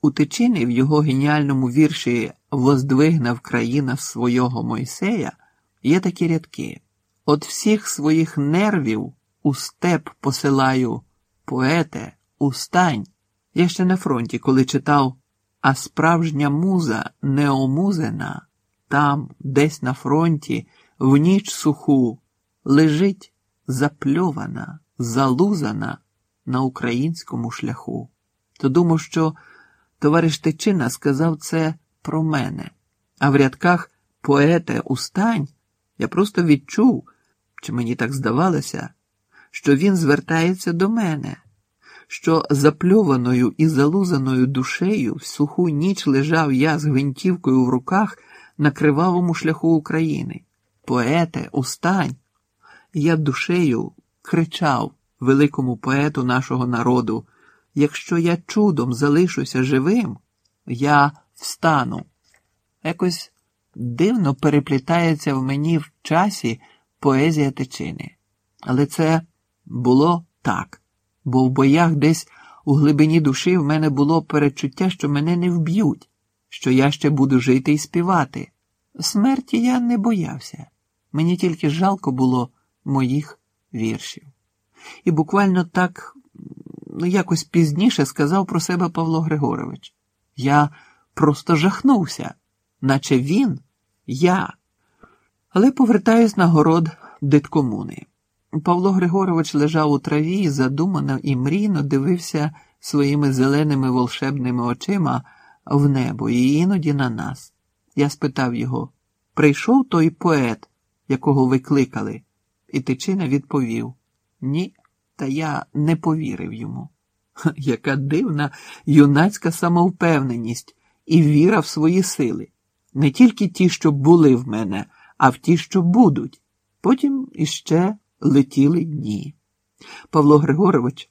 У Тичині в його геніальному вірші Воздвигнав країна свого Мойсея є такі рядки. От всіх своїх нервів у степ посилаю, поете, устань. Я ще на фронті, коли читав, а справжня муза неомузена, там, десь на фронті, в ніч суху, лежить запльована, залузана на українському шляху. То думав, що товариш Тичина сказав це про мене, а в рядках поете устань я просто відчув, чи мені так здавалося, що він звертається до мене, що запльованою і залузаною душею в суху ніч лежав я з гвинтівкою в руках на кривавому шляху України. Поете, устань! Я душею кричав великому поету нашого народу. Якщо я чудом залишуся живим, я встану. Якось дивно переплітається в мені в часі поезія течини. Але це було так, бо в боях десь у глибині душі в мене було перечуття, що мене не вб'ють, що я ще буду жити і співати. Смерті я не боявся, мені тільки жалко було моїх віршів. І буквально так якось пізніше сказав про себе Павло Григорович. Я просто жахнувся, наче він, я. Але повертаюсь на город диткомуни. Павло Григорович лежав у траві і задумано і мрійно дивився своїми зеленими волшебними очима в небо і іноді на нас. Я спитав його: прийшов той поет, якого ви кликали? І Тичина відповів: Ні, та я не повірив йому. Яка дивна юнацька самовпевненість і віра в свої сили, не тільки ті, що були в мене, а в ті, що будуть. Потім іще летіли дні. Павло Григорович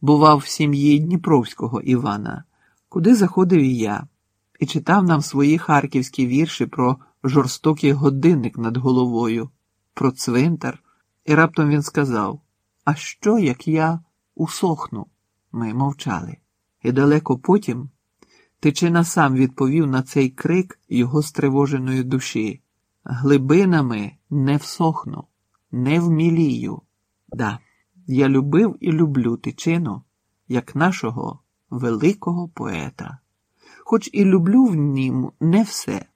бував в сім'ї Дніпровського Івана, куди заходив і я, і читав нам свої харківські вірші про жорстокий годинник над головою, про цвинтар, і раптом він сказав: А що, як я усохну? Ми мовчали. І далеко потім Тичина сам відповів на цей крик його стривоженої душі. Глибинами не всохну, не вмілію. Да, я любив і люблю тичину, як нашого великого поета. Хоч і люблю в нім не все.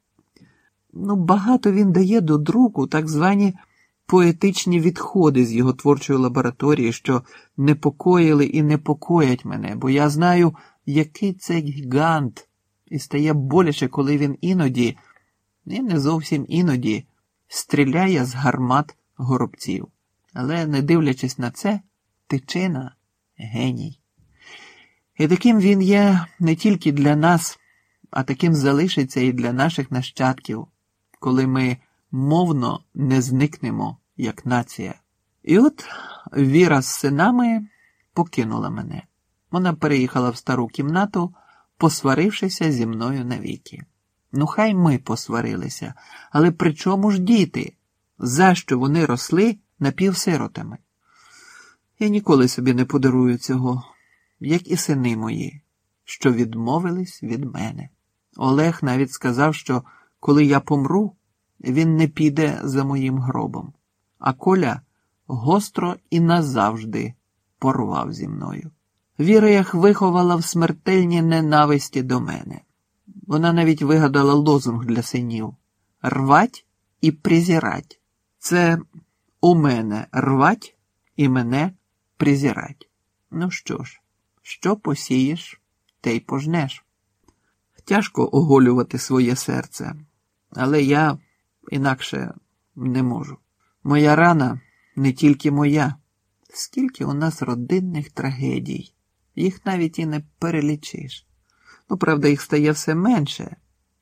Ну, багато він дає до друку так звані поетичні відходи з його творчої лабораторії, що непокоїли і непокоять мене, бо я знаю, який це гігант, і стає боляче, коли він іноді, і не зовсім іноді, стріляє з гармат горобців. Але, не дивлячись на це, тичина геній. І таким він є не тільки для нас, а таким залишиться і для наших нащадків, коли ми мовно не зникнемо, як нація. І от Віра з синами покинула мене. Вона переїхала в стару кімнату, посварившися зі мною навіки. Ну, хай ми посварилися, але при чому ж діти? За що вони росли напівсиротами? Я ніколи собі не подарую цього, як і сини мої, що відмовились від мене. Олег навіть сказав, що коли я помру, він не піде за моїм гробом, а Коля гостро і назавжди порвав зі мною. Віра їх виховала в смертельній ненависті до мене. Вона навіть вигадала лозунг для синів рвать і презирать. Це у мене рвать і мене презирать. Ну що ж, що посієш, те й пожнеш. Тяжко оголювати своє серце, але я інакше не можу. Моя рана не тільки моя, скільки у нас родинних трагедій, їх навіть і не перелічиш. Ну, правда, їх стає все менше.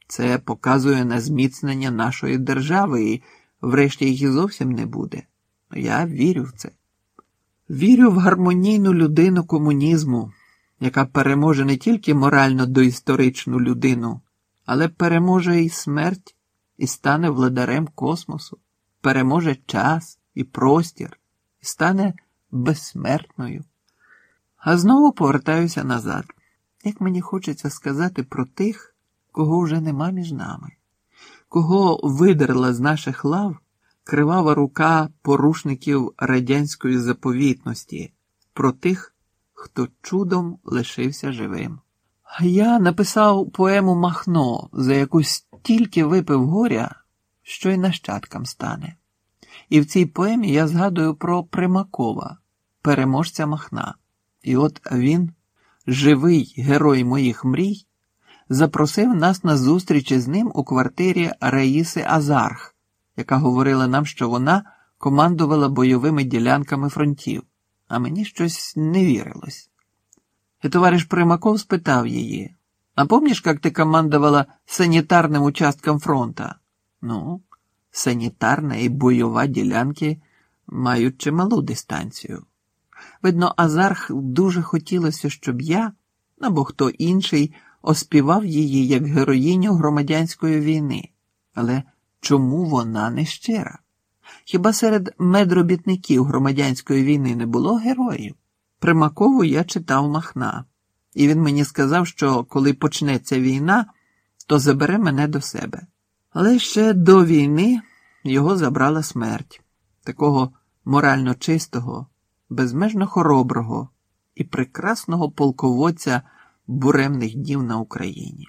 Це показує на зміцнення нашої держави, і врешті їх і зовсім не буде. Я вірю в це. Вірю в гармонійну людину комунізму, яка переможе не тільки морально доісторичну людину, але переможе і смерть, і стане владарем космосу, переможе час і простір, і стане безсмертною. А знову повертаюся назад. Як мені хочеться сказати про тих, кого вже нема між нами, кого видерла з наших лав кривава рука порушників радянської заповітності, про тих, хто чудом лишився живим. Я написав поему Махно, за яку стільки випив горя, що й нащадкам стане. І в цій поемі я згадую про Примакова, переможця Махна. І от він, живий герой моїх мрій, запросив нас на зустріч із ним у квартирі Раїси Азарх, яка говорила нам, що вона командувала бойовими ділянками фронтів, а мені щось не вірилось. И товарищ Примаков спитав її, а помнишь, как ты командовала санітарним участком фронта? Ну, санітарна і бойова ділянки мають чималу дистанцію. Видно, Азарх дуже хотілося, щоб я, або хто інший, оспівав її як героїню громадянської війни. Але чому вона не щира? Хіба серед медробітників громадянської війни не було героїв? Примакову я читав Махна, і він мені сказав, що коли почнеться війна, то забере мене до себе. Але ще до війни його забрала смерть, такого морально чистого, безмежно хороброго і прекрасного полководця буремних днів на Україні.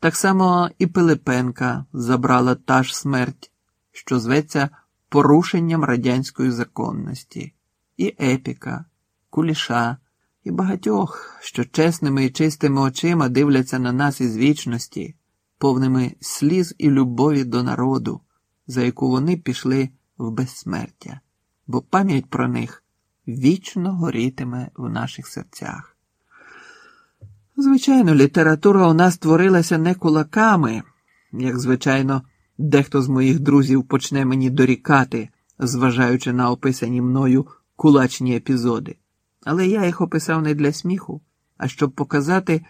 Так само і Пилипенка забрала та ж смерть, що зветься порушенням радянської законності, і епіка, куліша, і багатьох, що чесними і чистими очима дивляться на нас із вічності, повними сліз і любові до народу, за яку вони пішли в безсмертя, бо пам'ять про них вічно горітиме в наших серцях. Звичайно, література у нас творилася не кулаками, як, звичайно, дехто з моїх друзів почне мені дорікати, зважаючи на описані мною кулачні епізоди. Але я їх описав не для сміху, а щоб показати,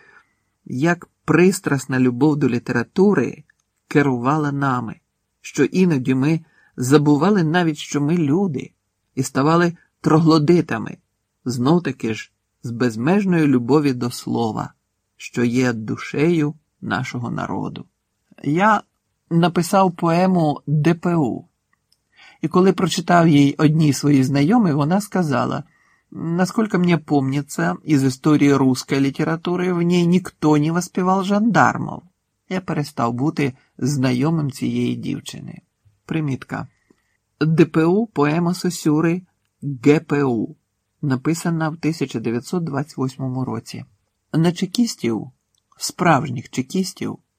як пристрасна любов до літератури керувала нами, що іноді ми забували навіть, що ми люди, і ставали троглодитами, знов таки ж з безмежної любові до слова, що є душею нашого народу. Я написав поему ДПУ, і коли прочитав їй одній своїй знайомій, вона сказала. Насколько мне помнится, из истории русской літератури в ній ніхто не воспівав жандармов. Я перестав бути знайомим цієї дівчини. Примітка. ДПУ поема Сосюри ГПУ, написана в 1928 році. На чекістів, справжніх чекістів,